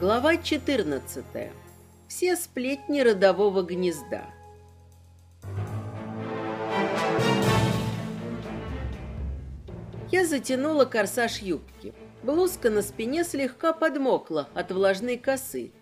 Глава 14. Все сплетни родового гнезда. Я затянула корсаж юбки. Блузка на спине слегка подмокла от влажной косы.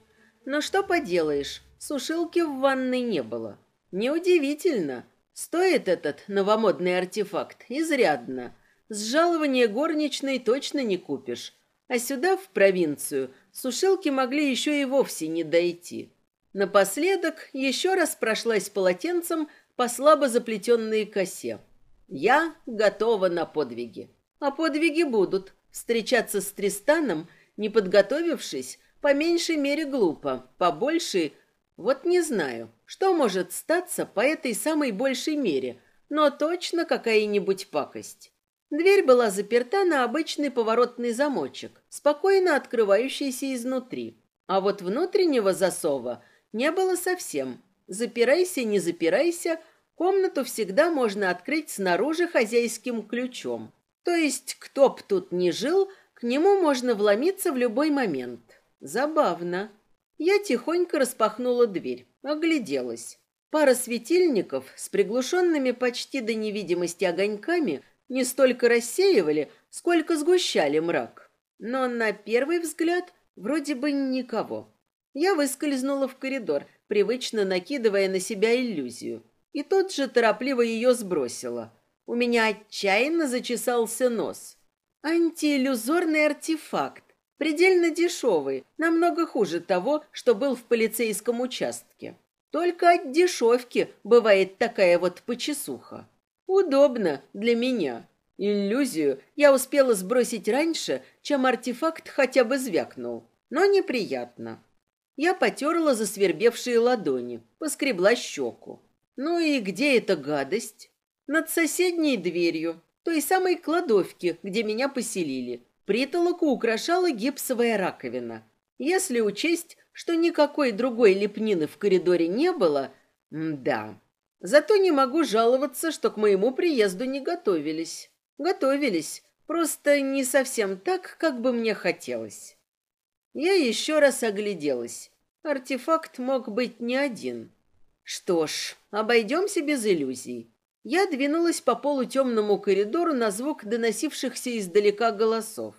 Но что поделаешь, сушилки в ванной не было. Неудивительно. Стоит этот новомодный артефакт изрядно. С жалования горничной точно не купишь. А сюда, в провинцию, сушилки могли еще и вовсе не дойти. Напоследок еще раз прошлась полотенцем по слабо заплетенной косе. Я готова на подвиги. А подвиги будут. Встречаться с Тристаном, не подготовившись, по меньшей мере глупо, по большей... Вот не знаю, что может статься по этой самой большей мере, но точно какая-нибудь пакость. Дверь была заперта на обычный поворотный замочек, спокойно открывающийся изнутри. А вот внутреннего засова не было совсем. Запирайся, не запирайся, комнату всегда можно открыть снаружи хозяйским ключом. То есть, кто б тут ни жил, к нему можно вломиться в любой момент. Забавно. Я тихонько распахнула дверь, огляделась. Пара светильников с приглушенными почти до невидимости огоньками – не столько рассеивали, сколько сгущали мрак. Но на первый взгляд вроде бы никого. Я выскользнула в коридор, привычно накидывая на себя иллюзию, и тут же торопливо ее сбросила. У меня отчаянно зачесался нос. Антииллюзорный артефакт, предельно дешевый, намного хуже того, что был в полицейском участке. Только от дешевки бывает такая вот почесуха. Удобно для меня. Иллюзию я успела сбросить раньше, чем артефакт хотя бы звякнул. Но неприятно. Я потерла засвербевшие ладони, поскребла щеку. Ну и где эта гадость? Над соседней дверью, той самой кладовки, где меня поселили. Притолоку украшала гипсовая раковина. Если учесть, что никакой другой лепнины в коридоре не было, да, Зато не могу жаловаться, что к моему приезду не готовились. Готовились, просто не совсем так, как бы мне хотелось. Я еще раз огляделась. Артефакт мог быть не один. Что ж, обойдемся без иллюзий. Я двинулась по полутемному коридору на звук доносившихся издалека голосов.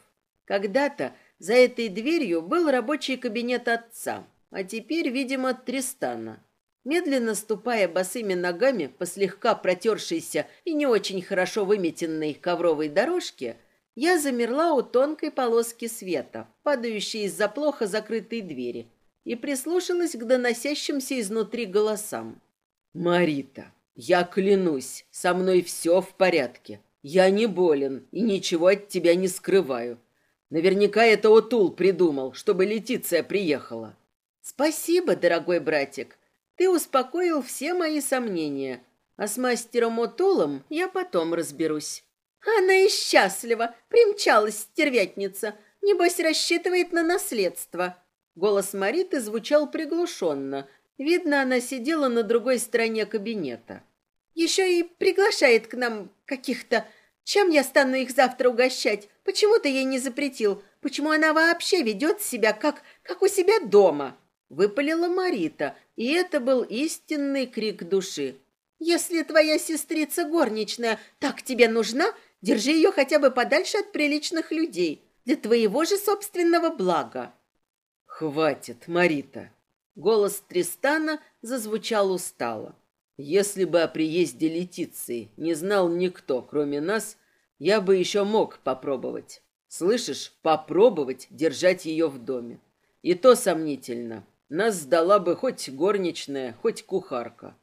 Когда-то за этой дверью был рабочий кабинет отца, а теперь, видимо, Тристана — медленно ступая босыми ногами по слегка протершейся и не очень хорошо выметенной ковровой дорожке, я замерла у тонкой полоски света, падающей из-за плохо закрытой двери, и прислушалась к доносящимся изнутри голосам. «Марита, я клянусь, со мной все в порядке. Я не болен и ничего от тебя не скрываю. Наверняка это Отул придумал, чтобы Летиция приехала». «Спасибо, дорогой братик», ты успокоил все мои сомнения. А с мастером Отолом я потом разберусь. Она и счастлива, примчалась стервятница. Небось, рассчитывает на наследство. Голос Мариты звучал приглушенно. Видно, она сидела на другой стороне кабинета. Еще и приглашает к нам каких-то... Чем я стану их завтра угощать? Почему ты ей не запретил? Почему она вообще ведет себя как... как у себя дома?» Выпалила Марита, и это был истинный крик души. «Если твоя сестрица горничная так тебе нужна, держи ее хотя бы подальше от приличных людей, для твоего же собственного блага». «Хватит, Марита!» Голос Тристана зазвучал устало. «Если бы о приезде Летиции не знал никто, кроме нас, я бы еще мог попробовать. Слышишь, попробовать держать ее в доме. И то сомнительно. Нас сдала бы хоть горничная, хоть кухарка.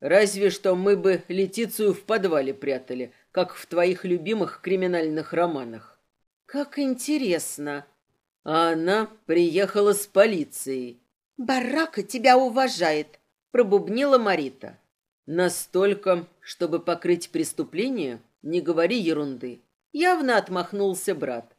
Разве что мы бы Летицию в подвале прятали, как в твоих любимых криминальных романах. Как интересно. А она приехала с полицией. Барака тебя уважает, пробубнила Марита. Настолько, чтобы покрыть преступление, не говори ерунды. Явно отмахнулся брат.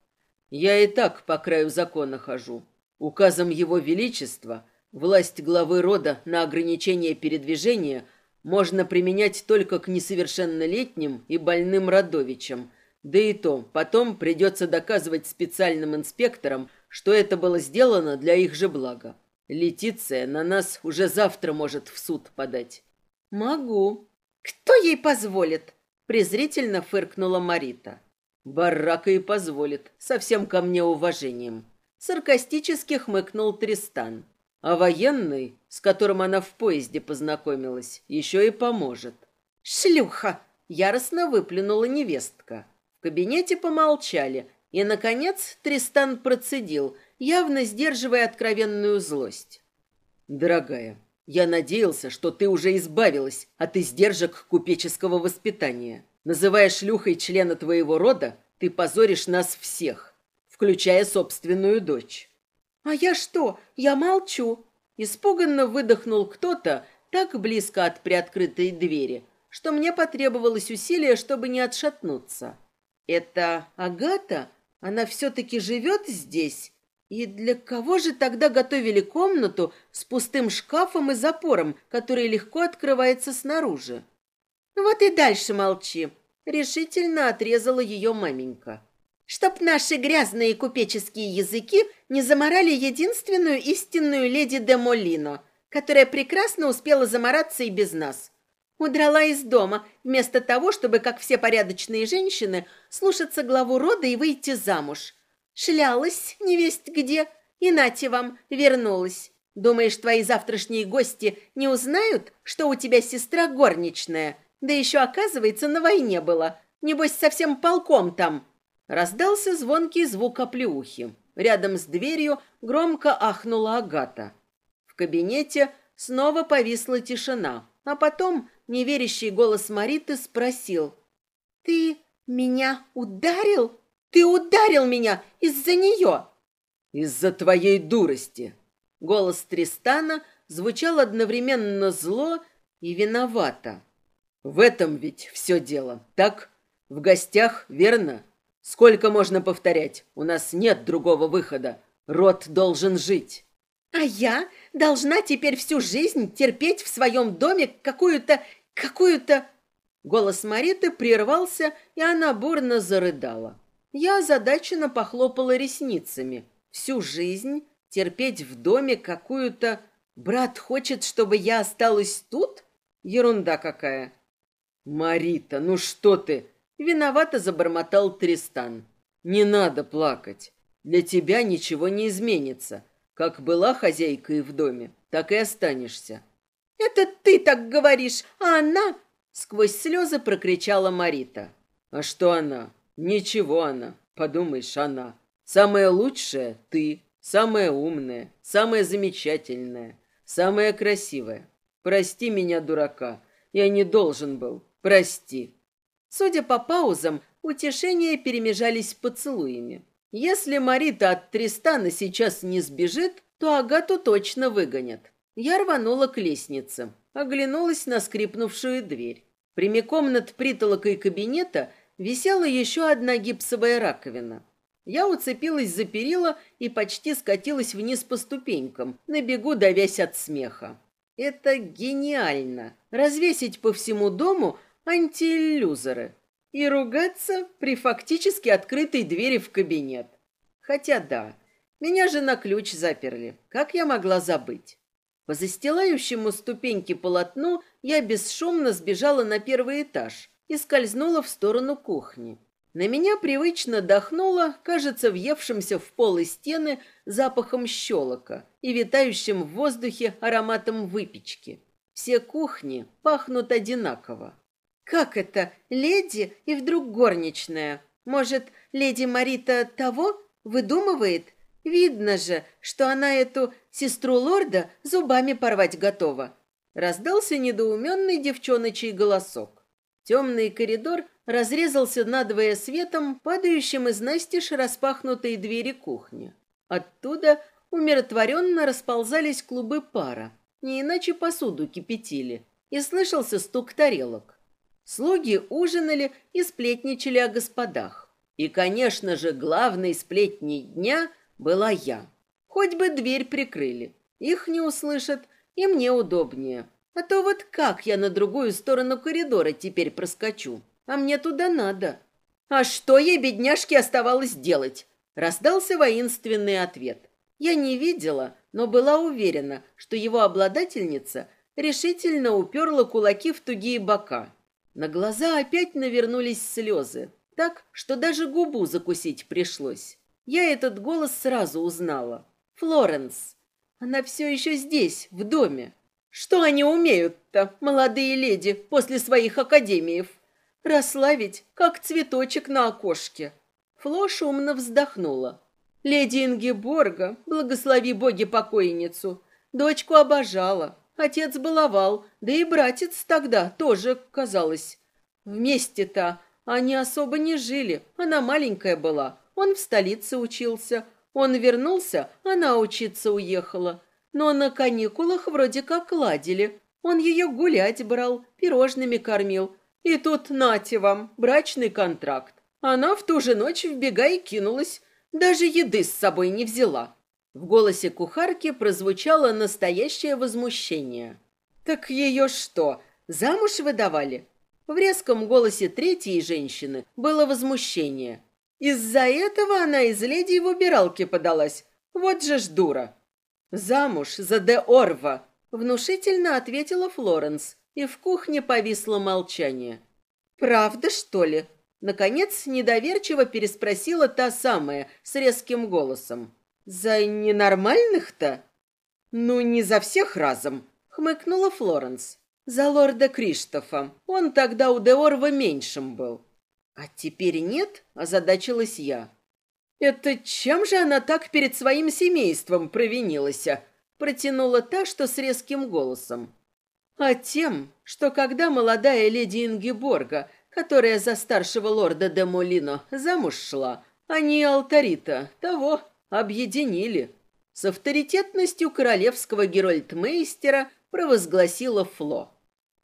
Я и так по краю закона хожу. Указом Его Величества, власть главы рода на ограничение передвижения можно применять только к несовершеннолетним и больным родовичам. Да и то, потом придется доказывать специальным инспекторам, что это было сделано для их же блага. Летиция на нас уже завтра может в суд подать. Могу. Кто ей позволит? Презрительно фыркнула Марита. Барака и позволит, совсем ко мне уважением саркастически хмыкнул Тристан. А военный, с которым она в поезде познакомилась, еще и поможет. «Шлюха!» — яростно выплюнула невестка. В кабинете помолчали, и, наконец, Тристан процедил, явно сдерживая откровенную злость. «Дорогая, я надеялся, что ты уже избавилась от издержек купеческого воспитания. Называя шлюхой члена твоего рода, ты позоришь нас всех включая собственную дочь. «А я что? Я молчу!» Испуганно выдохнул кто-то так близко от приоткрытой двери, что мне потребовалось усилие, чтобы не отшатнуться. «Это Агата? Она все-таки живет здесь?» И для кого же тогда готовили комнату с пустым шкафом и запором, который легко открывается снаружи? Вот и дальше молчи, решительно отрезала ее маменька чтоб наши грязные купеческие языки не заморали единственную истинную леди де Молино, которая прекрасно успела замораться и без нас. Удрала из дома, вместо того, чтобы, как все порядочные женщины, слушаться главу рода и выйти замуж. Шлялась невесть где, и нате вам, вернулась. Думаешь, твои завтрашние гости не узнают, что у тебя сестра горничная? Да еще, оказывается, на войне была. Небось, совсем полком там. Раздался звонкий звук оплеухи. Рядом с дверью громко ахнула Агата. В кабинете снова повисла тишина, а потом неверящий голос Мариты спросил. «Ты меня ударил? Ты ударил меня из-за нее?» «Из-за твоей дурости!» Голос Тристана звучал одновременно зло и виновато. «В этом ведь все дело, так? В гостях, верно?» Сколько можно повторять? У нас нет другого выхода. Род должен жить. А я должна теперь всю жизнь терпеть в своем доме какую-то... какую-то... Голос Мариты прервался, и она бурно зарыдала. Я озадаченно похлопала ресницами. Всю жизнь терпеть в доме какую-то... Брат хочет, чтобы я осталась тут? Ерунда какая. Марита, ну что ты? Виновато забормотал Тристан. «Не надо плакать. Для тебя ничего не изменится. Как была хозяйкой в доме, так и останешься». «Это ты так говоришь, а она...» Сквозь слезы прокричала Марита. «А что она? Ничего она. Подумаешь, она. Самое лучшее — ты. самая умная, самая замечательная, самая красивая. Прости меня, дурака. Я не должен был. Прости». Судя по паузам, утешения перемежались поцелуями. Если Марита от Тристана сейчас не сбежит, то Агату точно выгонят. Я рванула к лестнице, оглянулась на скрипнувшую дверь. Прямиком над притолокой кабинета висела еще одна гипсовая раковина. Я уцепилась за перила и почти скатилась вниз по ступенькам, на бегу давясь от смеха. Это гениально! Развесить по всему дому – антиллюзоры и ругаться при фактически открытой двери в кабинет. Хотя да, меня же на ключ заперли. Как я могла забыть? По застилающему ступеньки полотну я бесшумно сбежала на первый этаж и скользнула в сторону кухни. На меня привычно дохнуло, кажется, въевшимся в пол и стены запахом щелока и витающим в воздухе ароматом выпечки. Все кухни пахнут одинаково. Как это, леди и вдруг горничная? Может, леди Марита того выдумывает? Видно же, что она эту сестру лорда зубами порвать готова. Раздался недоуменный девчоночий голосок. Темный коридор разрезался надвое светом, падающим из настежь распахнутой двери кухни. Оттуда умиротворенно расползались клубы пара, не иначе посуду кипятили, и слышался стук тарелок. Слуги ужинали и сплетничали о господах. И, конечно же, главной сплетней дня была я. Хоть бы дверь прикрыли. Их не услышат, и мне удобнее. А то вот как я на другую сторону коридора теперь проскочу? А мне туда надо. А что ей, бедняжке, оставалось делать? Раздался воинственный ответ. Я не видела, но была уверена, что его обладательница решительно уперла кулаки в тугие бока. На глаза опять навернулись слезы, так, что даже губу закусить пришлось. Я этот голос сразу узнала. «Флоренс! Она все еще здесь, в доме. Что они умеют-то, молодые леди, после своих академиев? Расславить, как цветочек на окошке». Фло шумно вздохнула. «Леди Ингеборга, благослови боги покойницу, дочку обожала, Отец баловал, да и братец тогда тоже, казалось. Вместе-то они особо не жили, она маленькая была. Он в столице учился, он вернулся, она учиться уехала. Но на каникулах вроде как ладили. Он ее гулять брал, пирожными кормил. И тут нате вам, брачный контракт. Она в ту же ночь в бега и кинулась, даже еды с собой не взяла. В голосе кухарки прозвучало настоящее возмущение. «Так ее что, замуж выдавали?» В резком голосе третьей женщины было возмущение. «Из-за этого она из леди в убиралке подалась. Вот же ж дура!» «Замуж за де Орва!» – внушительно ответила Флоренс, и в кухне повисло молчание. «Правда, что ли?» – наконец недоверчиво переспросила та самая с резким голосом за ненормальных то ну не за всех разом хмыкнула флоренс за лорда криштофа он тогда у деорва меньшим был а теперь нет озадачилась я это чем же она так перед своим семейством провинилась протянула та что с резким голосом а тем что когда молодая леди Ингиборга, которая за старшего лорда де Молино замуж шла а не алтарита того объединили. С авторитетностью королевского Герольдмейстера провозгласила Фло.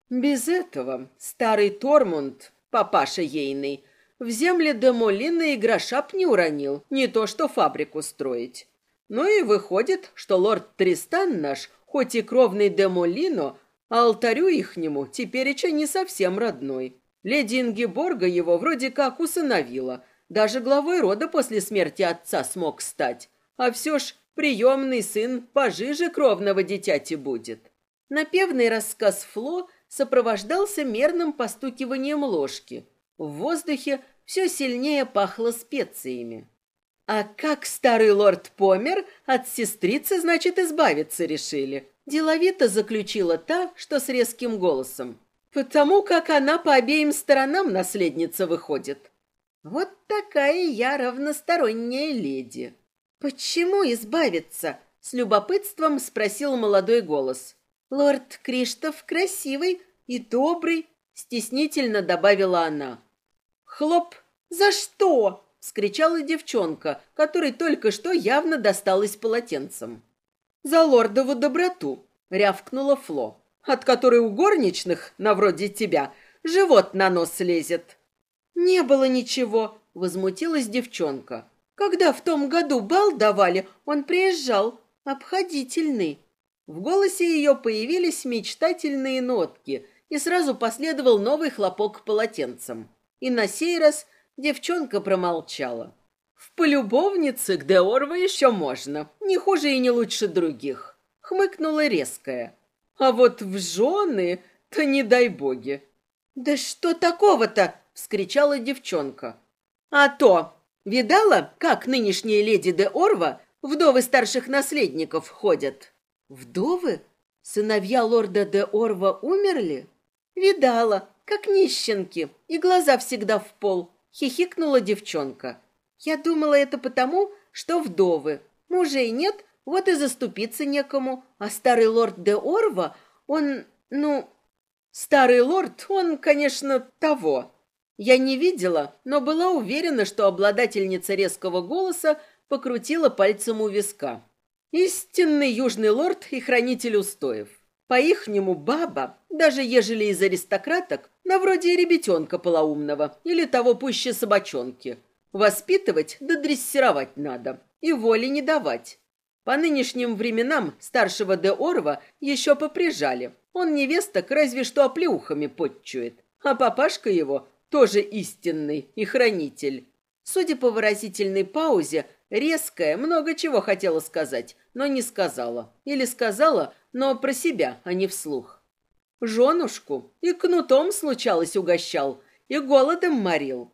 Без этого старый Тормунд, папаша ейный, в земле Демолина и гроша б не уронил, не то что фабрику строить. Ну и выходит, что лорд Тристан наш, хоть и кровный Демолино, а алтарю ихнему теперь еще не совсем родной. Леди Ингеборга его вроде как усыновила, даже главой рода после смерти отца смог стать. А все ж приемный сын пожиже кровного дитяти будет. Напевный рассказ Фло сопровождался мерным постукиванием ложки. В воздухе все сильнее пахло специями. А как старый лорд помер, от сестрицы, значит, избавиться решили. Деловито заключила та, что с резким голосом. Потому как она по обеим сторонам наследница выходит. Вот такая я равносторонняя леди. Почему избавиться? С любопытством спросил молодой голос. Лорд Криштоф красивый и добрый, стеснительно добавила она. Хлоп! За что? вскричала девчонка, которой только что явно досталось полотенцем. За лордову доброту, рявкнула Фло, от которой у горничных, на вроде тебя, живот на нос лезет. «Не было ничего», — возмутилась девчонка. «Когда в том году бал давали, он приезжал, обходительный». В голосе ее появились мечтательные нотки, и сразу последовал новый хлопок полотенцем. И на сей раз девчонка промолчала. «В полюбовнице к Деорва еще можно, не хуже и не лучше других», — хмыкнула резкая. «А вот в жены, то не дай боги». «Да что такого-то?» вскричала девчонка. «А то! Видала, как нынешние леди де Орва вдовы старших наследников ходят?» «Вдовы? Сыновья лорда де Орва умерли?» «Видала, как нищенки, и глаза всегда в пол», — хихикнула девчонка. «Я думала это потому, что вдовы. Мужей нет, вот и заступиться некому. А старый лорд де Орва, он, ну...» «Старый лорд, он, конечно, того», я не видела, но была уверена, что обладательница резкого голоса покрутила пальцем у виска. Истинный южный лорд и хранитель устоев. По-ихнему баба, даже ежели из аристократок, на вроде ребятенка полоумного или того пуще собачонки. Воспитывать да дрессировать надо и воли не давать. По нынешним временам старшего де Орва еще поприжали. Он невесток разве что оплеухами подчует, а папашка его тоже истинный и хранитель. Судя по выразительной паузе, резкая, много чего хотела сказать, но не сказала. Или сказала, но про себя, а не вслух. Женушку и кнутом случалось угощал, и голодом морил.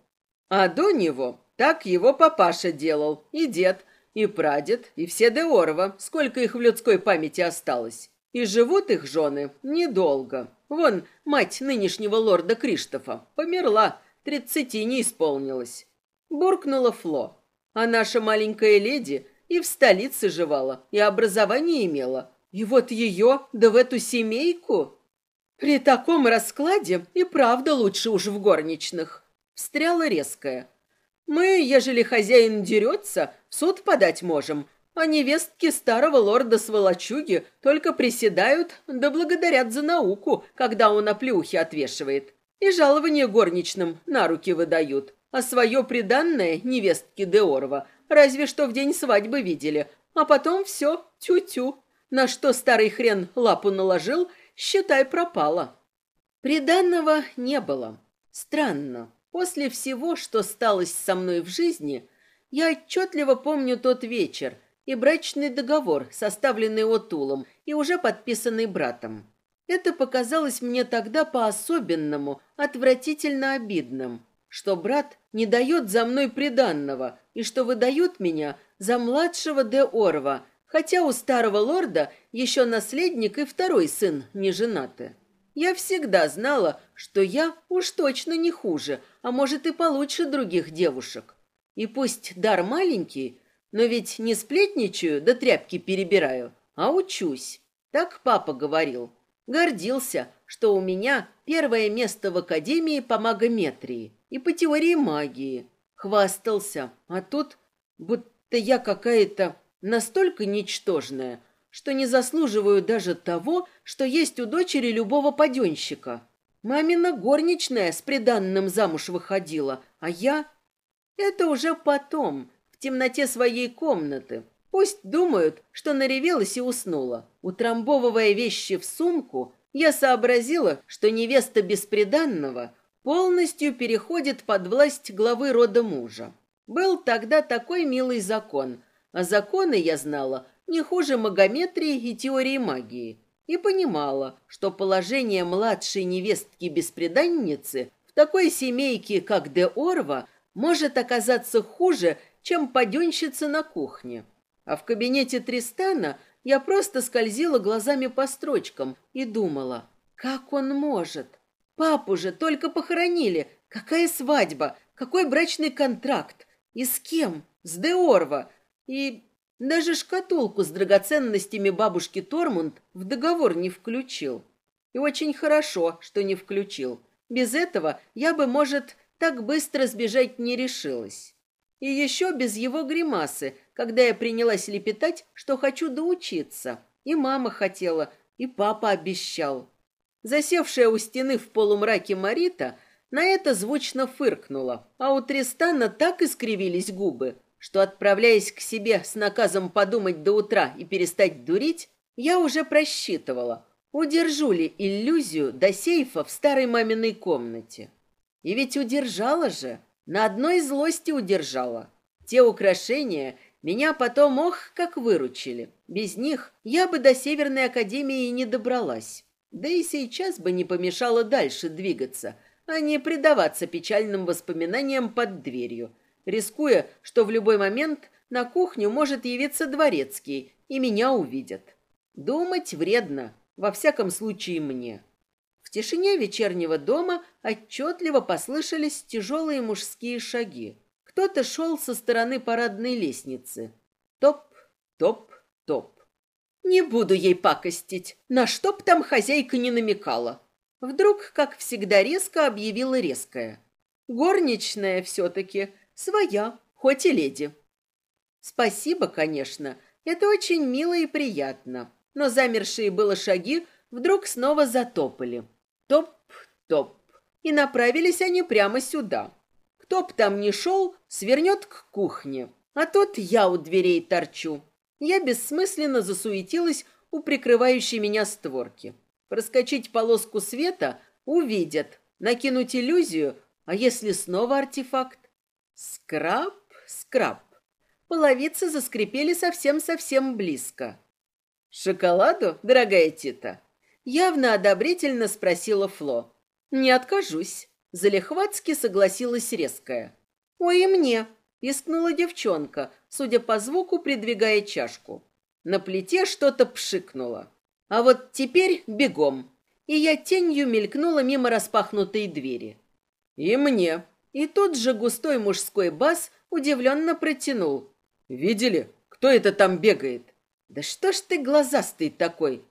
А до него так его папаша делал, и дед, и прадед, и все Деорва, сколько их в людской памяти осталось. И живут их жены недолго, Вон, мать нынешнего лорда Криштофа померла, тридцати не исполнилось. Буркнула Фло. А наша маленькая леди и в столице жевала, и образование имела. И вот ее, да в эту семейку... При таком раскладе и правда лучше уж в горничных. Встряла резкая. Мы, ежели хозяин дерется, в суд подать можем, а невестки старого лорда Сволочуги только приседают да благодарят за науку, когда он оплеухи отвешивает. И жалование горничным на руки выдают. А свое приданное невестки Деорова разве что в день свадьбы видели. А потом все тю-тю. На что старый хрен лапу наложил, считай, пропало. Приданного не было. Странно. После всего, что сталось со мной в жизни, я отчетливо помню тот вечер – и брачный договор, составленный Отулом и уже подписанный братом. Это показалось мне тогда по-особенному отвратительно обидным, что брат не дает за мной приданного и что выдают меня за младшего де Орва, хотя у старого лорда еще наследник и второй сын не женаты. Я всегда знала, что я уж точно не хуже, а может и получше других девушек. И пусть дар маленький – но ведь не сплетничаю, да тряпки перебираю, а учусь. Так папа говорил. Гордился, что у меня первое место в академии по магометрии и по теории магии. Хвастался, а тут будто я какая-то настолько ничтожная, что не заслуживаю даже того, что есть у дочери любого паденщика. Мамина горничная с приданным замуж выходила, а я... Это уже потом, темноте своей комнаты. Пусть думают, что наревелась и уснула. Утрамбовывая вещи в сумку, я сообразила, что невеста бесприданного полностью переходит под власть главы рода мужа. Был тогда такой милый закон, а законы я знала не хуже магометрии и теории магии, и понимала, что положение младшей невестки-беспреданницы в такой семейке, как Де Орва, может оказаться хуже, чем паденщица на кухне. А в кабинете Тристана я просто скользила глазами по строчкам и думала, как он может? Папу же только похоронили. Какая свадьба? Какой брачный контракт? И с кем? С Деорва. И даже шкатулку с драгоценностями бабушки Тормунд в договор не включил. И очень хорошо, что не включил. Без этого я бы, может, так быстро сбежать не решилась. И еще без его гримасы, когда я принялась лепетать, что хочу доучиться. И мама хотела, и папа обещал. Засевшая у стены в полумраке Марита на это звучно фыркнула, а у Тристана так искривились губы, что, отправляясь к себе с наказом подумать до утра и перестать дурить, я уже просчитывала, удержу ли иллюзию до сейфа в старой маминой комнате. И ведь удержала же. На одной злости удержала. Те украшения меня потом, ох, как выручили. Без них я бы до Северной Академии не добралась. Да и сейчас бы не помешало дальше двигаться, а не предаваться печальным воспоминаниям под дверью, рискуя, что в любой момент на кухню может явиться дворецкий, и меня увидят. Думать вредно, во всяком случае мне тишине вечернего дома отчетливо послышались тяжелые мужские шаги. Кто-то шел со стороны парадной лестницы. Топ, топ, топ. Не буду ей пакостить, на что б там хозяйка не намекала. Вдруг, как всегда, резко объявила резкая. Горничная все-таки, своя, хоть и леди. Спасибо, конечно, это очень мило и приятно. Но замершие было шаги вдруг снова затопали топ-топ. И направились они прямо сюда. Кто б там ни шел, свернет к кухне. А тут я у дверей торчу. Я бессмысленно засуетилась у прикрывающей меня створки. Проскочить полоску света увидят, накинуть иллюзию, а если снова артефакт? Скраб, скраб. Половицы заскрипели совсем-совсем близко. «Шоколаду, дорогая Тита?» Явно одобрительно спросила Фло. «Не откажусь», — залихватски согласилась резкая. «Ой, и мне», — пискнула девчонка, судя по звуку, придвигая чашку. На плите что-то пшикнуло. «А вот теперь бегом», и я тенью мелькнула мимо распахнутой двери. «И мне». И тут же густой мужской бас удивленно протянул. «Видели? Кто это там бегает?» «Да что ж ты глазастый такой?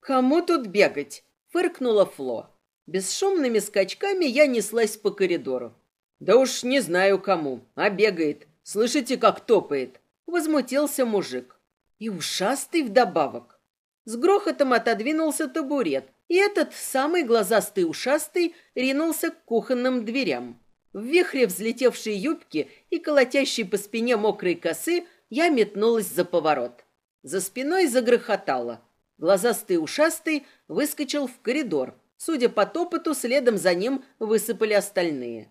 «Кому тут бегать?» – фыркнула Фло. Бесшумными скачками я неслась по коридору. «Да уж не знаю кому, а бегает. Слышите, как топает?» – возмутился мужик. И ушастый вдобавок. С грохотом отодвинулся табурет, и этот самый глазастый ушастый ринулся к кухонным дверям. В вихре взлетевшей юбки и колотящей по спине мокрой косы я метнулась за поворот. За спиной загрохотало – Глазастый ушастый выскочил в коридор. Судя по топоту, следом за ним высыпали остальные.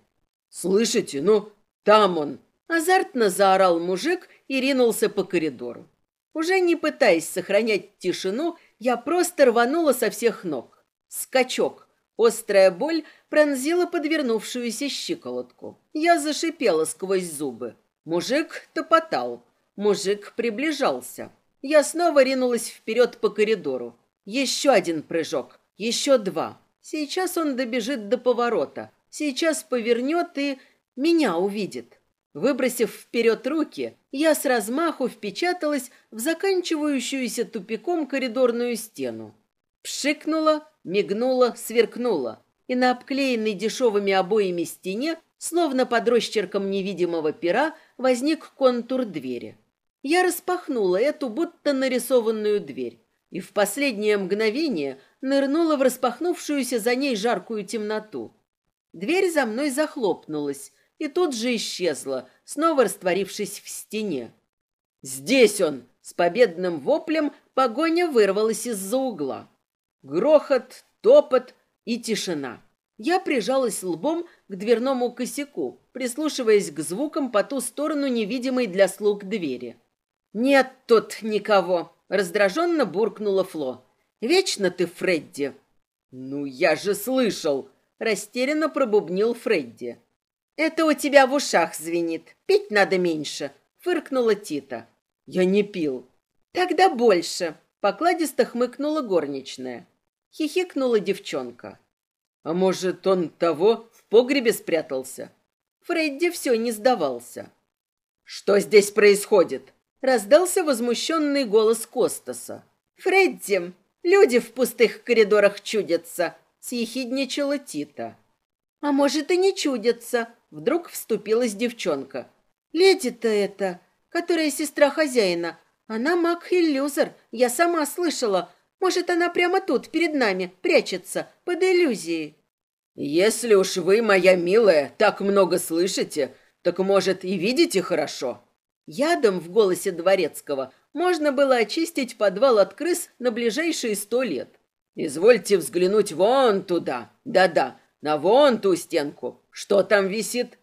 «Слышите, ну, там он!» Азартно заорал мужик и ринулся по коридору. Уже не пытаясь сохранять тишину, я просто рванула со всех ног. Скачок. Острая боль пронзила подвернувшуюся щиколотку. Я зашипела сквозь зубы. Мужик топотал. Мужик приближался. Я снова ринулась вперед по коридору. Еще один прыжок, еще два. Сейчас он добежит до поворота. Сейчас повернет и меня увидит. Выбросив вперед руки, я с размаху впечаталась в заканчивающуюся тупиком коридорную стену. Пшикнула, мигнула, сверкнула. И на обклеенной дешевыми обоями стене, словно под росчерком невидимого пера, возник контур двери. Я распахнула эту будто нарисованную дверь и в последнее мгновение нырнула в распахнувшуюся за ней жаркую темноту. Дверь за мной захлопнулась и тут же исчезла, снова растворившись в стене. «Здесь он!» — с победным воплем погоня вырвалась из-за угла. Грохот, топот и тишина. Я прижалась лбом к дверному косяку, прислушиваясь к звукам по ту сторону невидимой для слуг двери. «Нет тут никого!» — раздраженно буркнула Фло. «Вечно ты, Фредди!» «Ну, я же слышал!» — растерянно пробубнил Фредди. «Это у тебя в ушах звенит. Пить надо меньше!» — фыркнула Тита. «Я не пил!» «Тогда больше!» — покладисто хмыкнула горничная. Хихикнула девчонка. «А может, он того в погребе спрятался?» Фредди все не сдавался. «Что здесь происходит?» Раздался возмущенный голос Костаса. «Фредди, люди в пустых коридорах чудятся!» — съехидничала Тита. «А может, и не чудятся!» — вдруг вступилась девчонка. «Леди-то это, которая сестра хозяина, она маг-иллюзор, я сама слышала. Может, она прямо тут, перед нами, прячется, под иллюзией». «Если уж вы, моя милая, так много слышите, так, может, и видите хорошо?» Ядом в голосе Дворецкого можно было очистить подвал от крыс на ближайшие сто лет. «Извольте взглянуть вон туда. Да-да, на вон ту стенку. Что там висит?»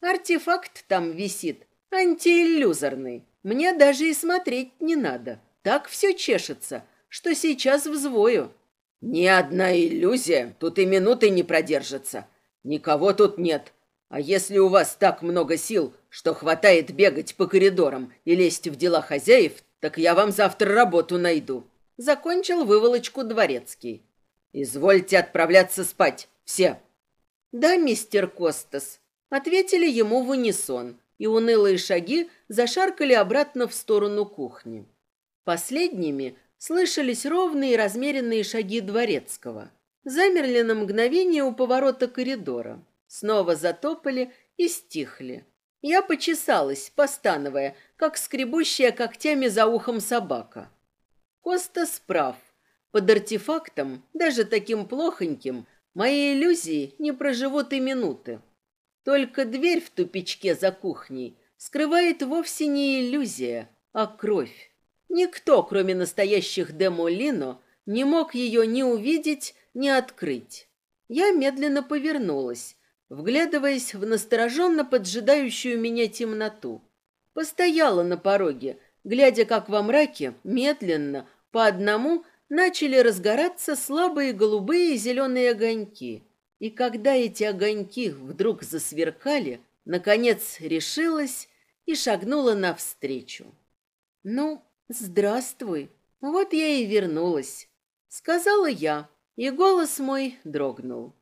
«Артефакт там висит. Антииллюзорный. Мне даже и смотреть не надо. Так все чешется, что сейчас взвою». «Ни одна иллюзия тут и минуты не продержится. Никого тут нет. А если у вас так много сил, что хватает бегать по коридорам и лезть в дела хозяев, так я вам завтра работу найду». Закончил выволочку дворецкий. «Извольте отправляться спать, все». «Да, мистер Костас», — ответили ему в унисон, и унылые шаги зашаркали обратно в сторону кухни. Последними слышались ровные и размеренные шаги дворецкого. Замерли на мгновение у поворота коридора. Снова затопали и стихли. Я почесалась, постановая, как скребущая когтями за ухом собака. Коста справ. Под артефактом, даже таким плохоньким, мои иллюзии не проживут и минуты. Только дверь в тупичке за кухней скрывает вовсе не иллюзия, а кровь. Никто, кроме настоящих Демолино, не мог ее ни увидеть, ни открыть. Я медленно повернулась, вглядываясь в настороженно поджидающую меня темноту. Постояла на пороге, глядя, как во мраке медленно, по одному, начали разгораться слабые голубые и зеленые огоньки. И когда эти огоньки вдруг засверкали, наконец решилась и шагнула навстречу. «Ну, здравствуй, вот я и вернулась», — сказала я, и голос мой дрогнул.